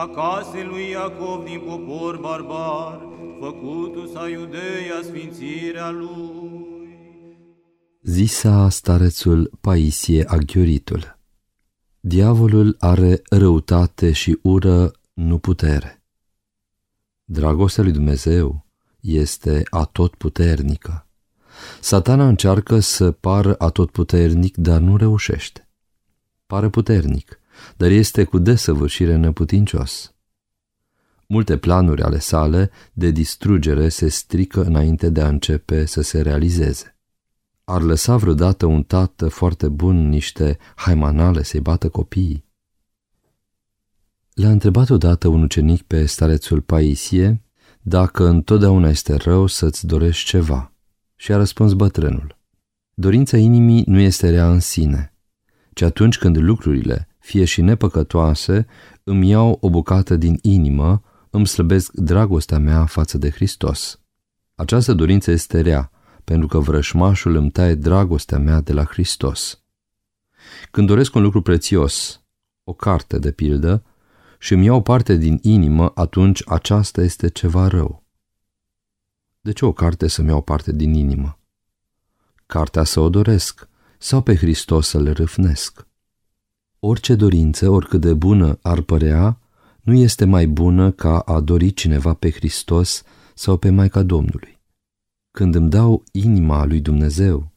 a casei lui Iacov din popor barbar, făcutu sa Iudeia sfințirea lui. Zisa starețul Paisie Aghioritul. Diavolul are răutate și ură, nu putere. Dragostea lui Dumnezeu este atotputernică. Satana încearcă să pară atotputernic, dar nu reușește. Pare puternic, dar este cu desăvârșire neputincios. Multe planuri ale sale de distrugere se strică înainte de a începe să se realizeze. Ar lăsa vreodată un tată foarte bun niște haimanale să-i bată copiii? L-a întrebat odată un ucenic pe starețul Paisie dacă întotdeauna este rău să-ți dorești ceva și a răspuns bătrânul. Dorința inimii nu este rea în sine, ci atunci când lucrurile fie și nepăcătoase, îmi iau o bucată din inimă, îmi slăbesc dragostea mea față de Hristos. Această dorință este rea, pentru că vrășmașul îmi taie dragostea mea de la Hristos. Când doresc un lucru prețios, o carte de pildă, și îmi iau parte din inimă, atunci aceasta este ceva rău. De ce o carte să-mi iau parte din inimă? Cartea să o doresc sau pe Hristos să-L râfnesc? Orice dorință, oricât de bună ar părea, nu este mai bună ca a dori cineva pe Hristos sau pe Maica Domnului. Când îmi dau inima lui Dumnezeu,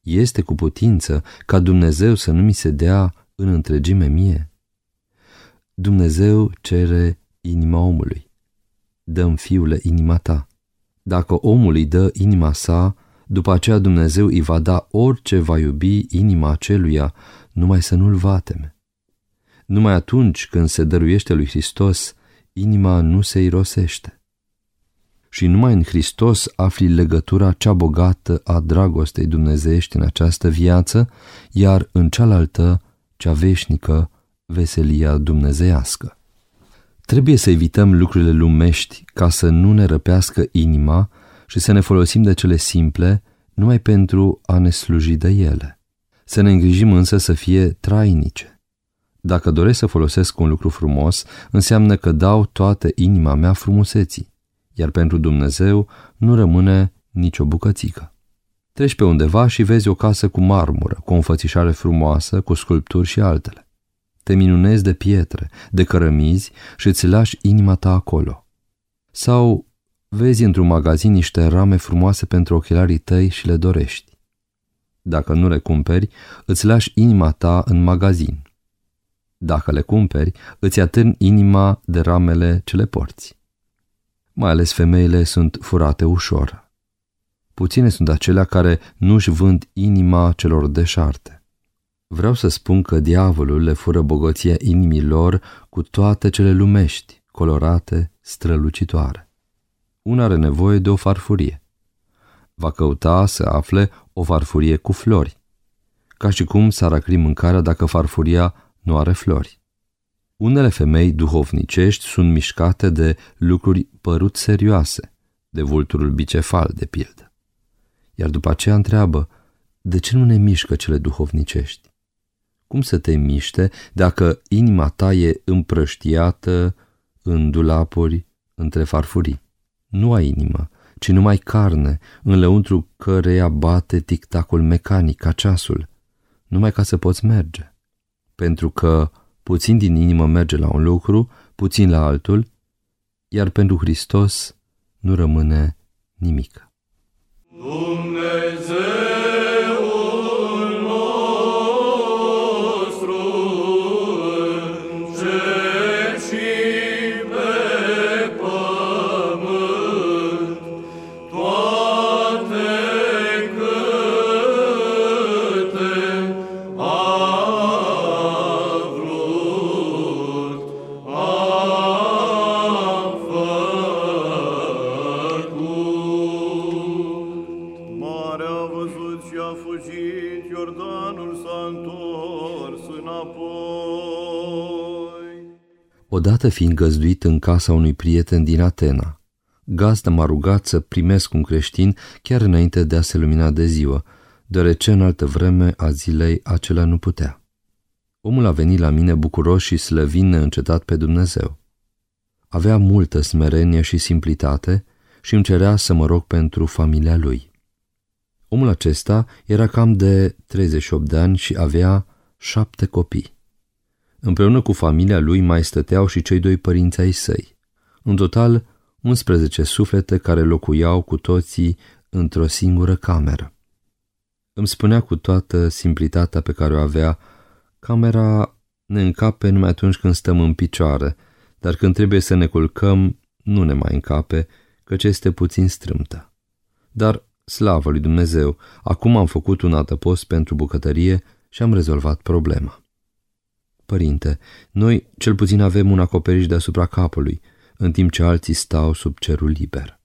este cu putință ca Dumnezeu să nu mi se dea în întregime mie. Dumnezeu cere inima omului. Dăm fiule inima ta. Dacă omul îi dă inima sa, după aceea Dumnezeu îi va da orice va iubi inima aceluia numai să nu-l vateme. Numai atunci când se dăruiește lui Hristos, inima nu se irosește. Și numai în Hristos afli legătura cea bogată a dragostei dumnezeiești în această viață, iar în cealaltă, cea veșnică, veselia dumnezeiască. Trebuie să evităm lucrurile lumești ca să nu ne răpească inima și să ne folosim de cele simple numai pentru a ne sluji de ele. Să ne îngrijim însă să fie trainice. Dacă doresc să folosesc un lucru frumos, înseamnă că dau toată inima mea frumuseții, iar pentru Dumnezeu nu rămâne nicio bucățică. Treci pe undeva și vezi o casă cu marmură, cu o înfățișare frumoasă, cu sculpturi și altele. Te minunezi de pietre, de cărămizi și îți lași inima ta acolo. Sau vezi într-un magazin niște rame frumoase pentru ochelarii tăi și le dorești. Dacă nu le cumperi, îți lași inima ta în magazin. Dacă le cumperi, îți atârni inima de ramele ce le porți. Mai ales femeile sunt furate ușor. Puține sunt acelea care nu-și vând inima celor deșarte. Vreau să spun că diavolul le fură bogăția inimilor cu toate cele lumești, colorate, strălucitoare. Una are nevoie de o farfurie va căuta să afle o farfurie cu flori, ca și cum s-ar acri mâncarea dacă farfuria nu are flori. Unele femei duhovnicești sunt mișcate de lucruri părut serioase, de vulturul bicefal, de pildă. Iar după aceea întreabă, de ce nu ne mișcă cele duhovnicești? Cum să te miște dacă inima ta e împrăștiată în dulapuri între farfurii? Nu ai inimă, ci numai carne, în lăuntru căreia bate tictacul mecanic ca ceasul, numai ca să poți merge. Pentru că puțin din inimă merge la un lucru, puțin la altul, iar pentru Hristos nu rămâne nimic. Dumnezeu Odată fiind găzduit în casa unui prieten din Atena, gazda m-a rugat să primesc un creștin chiar înainte de a se lumina de ziua, deoarece în altă vreme a zilei acela nu putea. Omul a venit la mine bucuros și slăvin neîncetat pe Dumnezeu. Avea multă smerenie și simplitate și îmi cerea să mă rog pentru familia lui. Omul acesta era cam de 38 de ani și avea șapte copii. Împreună cu familia lui mai stăteau și cei doi părinți ai săi. În total, 11 suflete care locuiau cu toții într-o singură cameră. Îmi spunea cu toată simplitatea pe care o avea, camera ne încape numai atunci când stăm în picioare, dar când trebuie să ne culcăm, nu ne mai încape, căci este puțin strâmtă. Dar, slavă lui Dumnezeu, acum am făcut un adăpost pentru bucătărie și am rezolvat problema. Părinte, noi cel puțin avem un acoperiș deasupra capului, în timp ce alții stau sub cerul liber.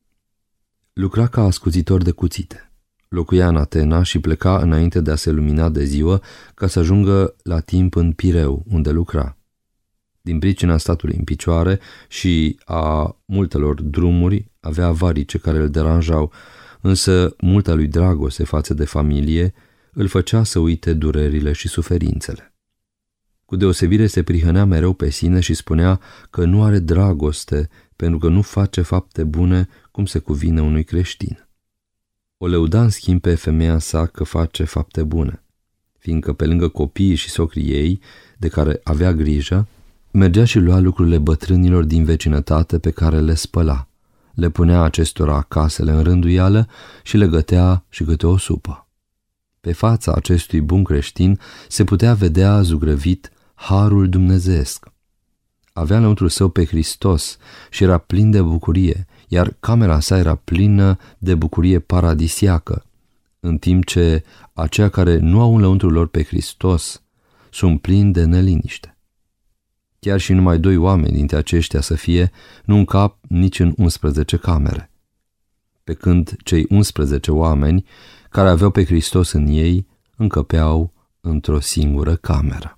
Lucra ca ascuțitor de cuțite. Locuia în Atena și pleca înainte de a se lumina de ziua ca să ajungă la timp în Pireu, unde lucra. Din pricina statului în picioare și a multelor drumuri, avea varice care îl deranjau, însă multa lui dragoste față de familie îl făcea să uite durerile și suferințele. Cu deosebire se prihănea mereu pe sine și spunea că nu are dragoste pentru că nu face fapte bune cum se cuvine unui creștin. O lăuda în schimb pe femeia sa că face fapte bune, fiindcă pe lângă copiii și socrii ei, de care avea grijă, mergea și lua lucrurile bătrânilor din vecinătate pe care le spăla, le punea acestora casele în rânduială și le gătea și câte o supă. Pe fața acestui bun creștin se putea vedea zugrăvit harul dumnezeesc. Avea înăuntru său pe Hristos și era plin de bucurie, iar camera sa era plină de bucurie paradisiacă, în timp ce aceia care nu au înăuntru lor pe Hristos sunt plini de neliniște. Chiar și numai doi oameni dintre aceștia să fie, nu încap nici în 11 camere. Pe când cei 11 oameni care aveau pe Hristos în ei încăpeau într-o singură cameră.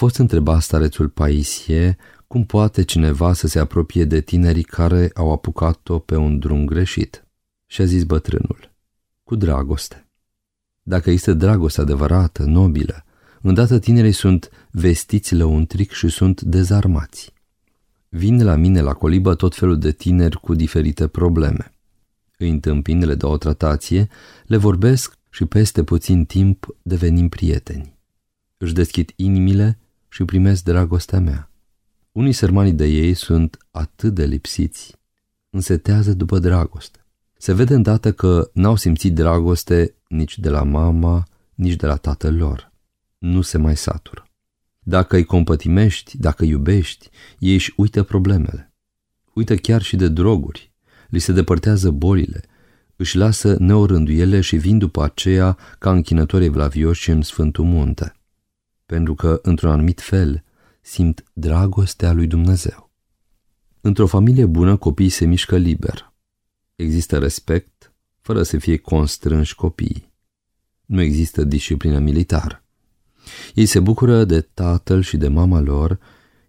fost întrebat starețul Paisie cum poate cineva să se apropie de tinerii care au apucat-o pe un drum greșit. Și a zis bătrânul, cu dragoste. Dacă este dragoste adevărată, nobilă, îndată tinerii sunt vestiți lăuntric și sunt dezarmați. Vin la mine la colibă tot felul de tineri cu diferite probleme. Îi întâmpin, le dau o tratație, le vorbesc și peste puțin timp devenim prieteni. Își deschid inimile și primesc dragostea mea. Unii sărmani de ei sunt atât de lipsiți, însetează după dragoste. Se vede îndată că n-au simțit dragoste nici de la mama, nici de la tatăl lor. Nu se mai satură. Dacă îi compătimești, dacă iubești, ei își uită problemele. Uită chiar și de droguri, li se depărtează bolile, își lasă neorânduiele și vin după aceea ca închinători evlavioși în Sfântul Munte pentru că, într-un anumit fel, simt dragostea lui Dumnezeu. Într-o familie bună, copiii se mișcă liber. Există respect, fără să fie constrânși copiii. Nu există disciplină militară. Ei se bucură de tatăl și de mama lor,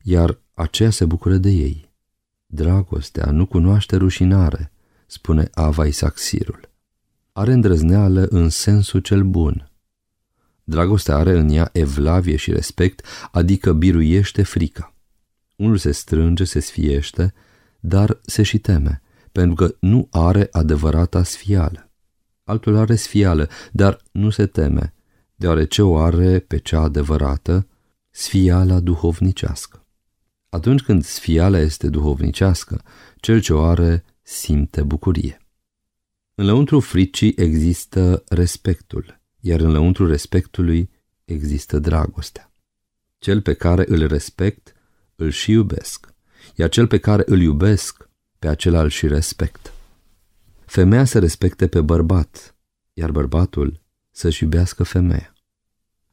iar aceea se bucură de ei. Dragostea nu cunoaște rușinare, spune Ava Isaxirul. Are îndrăzneală în sensul cel bun – Dragostea are în ea evlavie și respect, adică biruiește frica. Unul se strânge, se sfiește, dar se și teme, pentru că nu are adevărata sfială. Altul are sfială, dar nu se teme, deoarece o are pe cea adevărată, sfiala duhovnicească. Atunci când sfiala este duhovnicească, cel ce o are simte bucurie. În lăuntru fricii există respectul, iar în lăuntru respectului există dragostea. Cel pe care îl respect, îl și iubesc, iar cel pe care îl iubesc, pe acela îl și respect. Femeia să respecte pe bărbat, iar bărbatul să-și iubească femeia.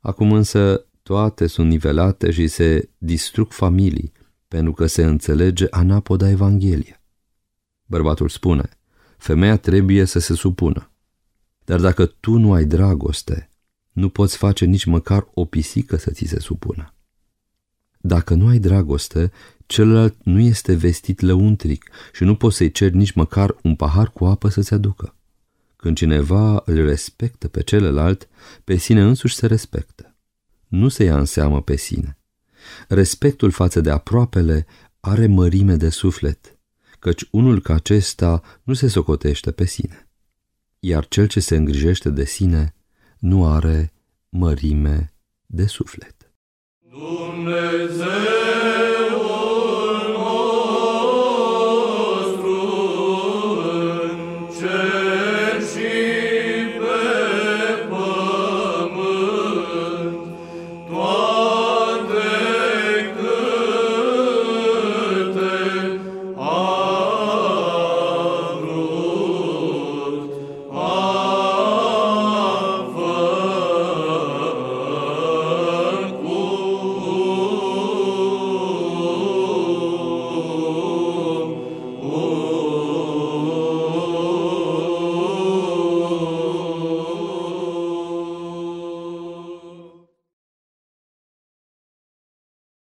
Acum însă toate sunt nivelate și se distrug familii, pentru că se înțelege anapoda Evanghelia. Bărbatul spune, femeia trebuie să se supună. Dar dacă tu nu ai dragoste, nu poți face nici măcar o pisică să ți se supună. Dacă nu ai dragoste, celălalt nu este vestit lăuntric și nu poți să-i ceri nici măcar un pahar cu apă să-ți aducă. Când cineva îl respectă pe celălalt, pe sine însuși se respectă. Nu se ia în seamă pe sine. Respectul față de aproapele are mărime de suflet, căci unul ca acesta nu se socotește pe sine. Iar cel ce se îngrijește de sine nu are mărime de suflet. Dumnezeu